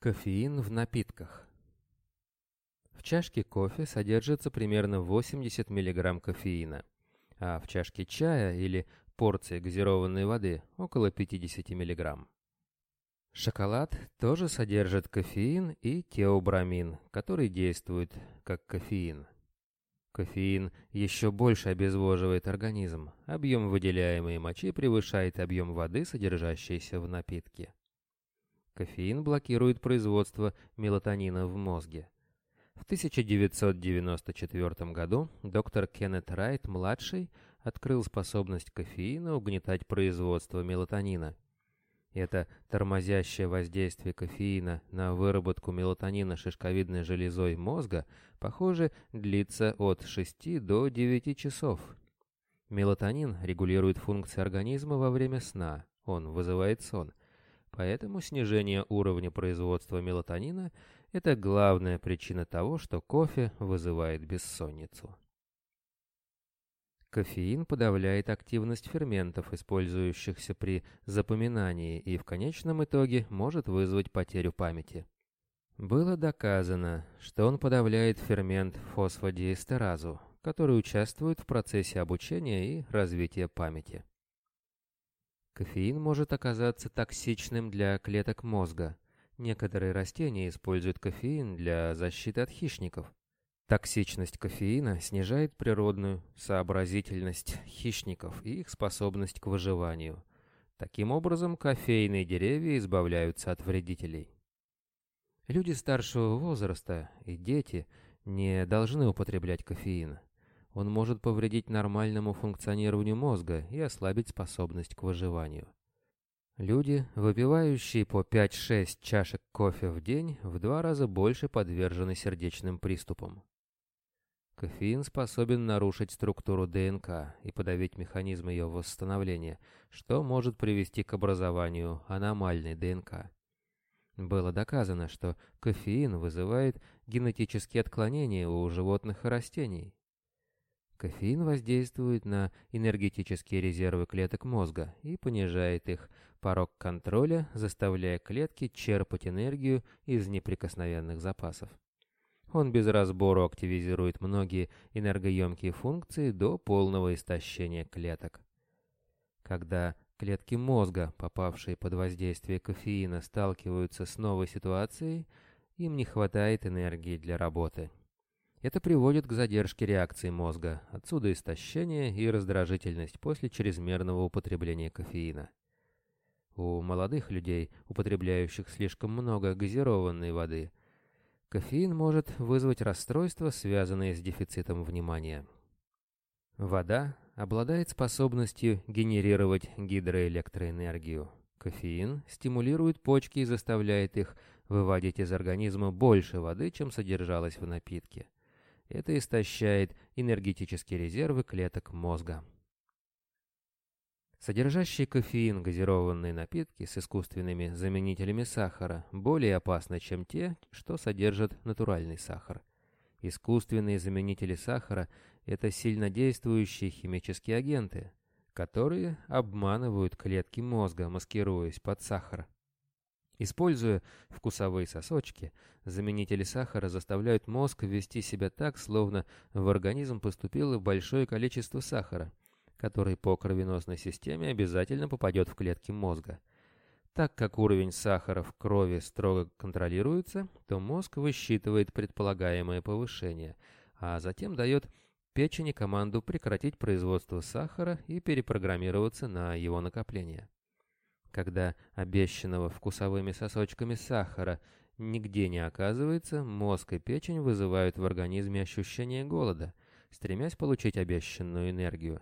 Кофеин в напитках. В чашке кофе содержится примерно 80 мг кофеина, а в чашке чая или порции газированной воды около 50 мг. Шоколад тоже содержит кофеин и теобрамин, который действует как кофеин. Кофеин еще больше обезвоживает организм. Объем выделяемой мочи превышает объем воды, содержащейся в напитке. Кофеин блокирует производство мелатонина в мозге. В 1994 году доктор Кеннет Райт-младший открыл способность кофеина угнетать производство мелатонина. Это тормозящее воздействие кофеина на выработку мелатонина шишковидной железой мозга, похоже, длится от 6 до 9 часов. Мелатонин регулирует функции организма во время сна, он вызывает сон – Поэтому снижение уровня производства мелатонина – это главная причина того, что кофе вызывает бессонницу. Кофеин подавляет активность ферментов, использующихся при запоминании, и в конечном итоге может вызвать потерю памяти. Было доказано, что он подавляет фермент фосфодиэстеразу, который участвует в процессе обучения и развития памяти. Кофеин может оказаться токсичным для клеток мозга. Некоторые растения используют кофеин для защиты от хищников. Токсичность кофеина снижает природную сообразительность хищников и их способность к выживанию. Таким образом, кофейные деревья избавляются от вредителей. Люди старшего возраста и дети не должны употреблять кофеин. Он может повредить нормальному функционированию мозга и ослабить способность к выживанию. Люди, выпивающие по 5-6 чашек кофе в день, в два раза больше подвержены сердечным приступам. Кофеин способен нарушить структуру ДНК и подавить механизм ее восстановления, что может привести к образованию аномальной ДНК. Было доказано, что кофеин вызывает генетические отклонения у животных и растений, Кофеин воздействует на энергетические резервы клеток мозга и понижает их порог контроля, заставляя клетки черпать энергию из неприкосновенных запасов. Он без разбору активизирует многие энергоемкие функции до полного истощения клеток. Когда клетки мозга, попавшие под воздействие кофеина, сталкиваются с новой ситуацией, им не хватает энергии для работы. Это приводит к задержке реакции мозга, отсюда истощение и раздражительность после чрезмерного употребления кофеина. У молодых людей, употребляющих слишком много газированной воды, кофеин может вызвать расстройства, связанные с дефицитом внимания. Вода обладает способностью генерировать гидроэлектроэнергию. Кофеин стимулирует почки и заставляет их выводить из организма больше воды, чем содержалось в напитке. Это истощает энергетические резервы клеток мозга. Содержащие кофеин газированные напитки с искусственными заменителями сахара более опасны, чем те, что содержат натуральный сахар. Искусственные заменители сахара – это сильнодействующие химические агенты, которые обманывают клетки мозга, маскируясь под сахар. Используя вкусовые сосочки, заменители сахара заставляют мозг вести себя так, словно в организм поступило большое количество сахара, который по кровеносной системе обязательно попадет в клетки мозга. Так как уровень сахара в крови строго контролируется, то мозг высчитывает предполагаемое повышение, а затем дает печени команду прекратить производство сахара и перепрограммироваться на его накопление. Когда обещанного вкусовыми сосочками сахара нигде не оказывается, мозг и печень вызывают в организме ощущение голода, стремясь получить обещанную энергию.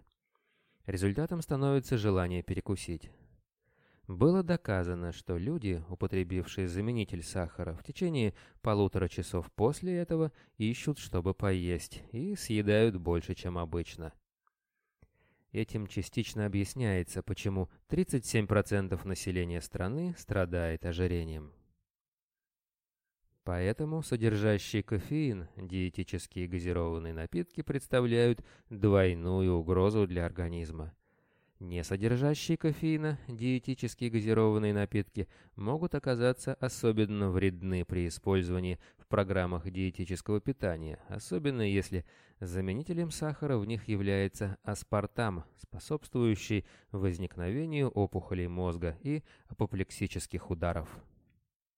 Результатом становится желание перекусить. Было доказано, что люди, употребившие заменитель сахара, в течение полутора часов после этого ищут, чтобы поесть, и съедают больше, чем обычно. Этим частично объясняется, почему 37% населения страны страдает ожирением. Поэтому содержащие кофеин диетические газированные напитки представляют двойную угрозу для организма. Не содержащие кофеина, диетические газированные напитки могут оказаться особенно вредны при использовании в программах диетического питания, особенно если заменителем сахара в них является аспартам, способствующий возникновению опухолей мозга и апоплексических ударов.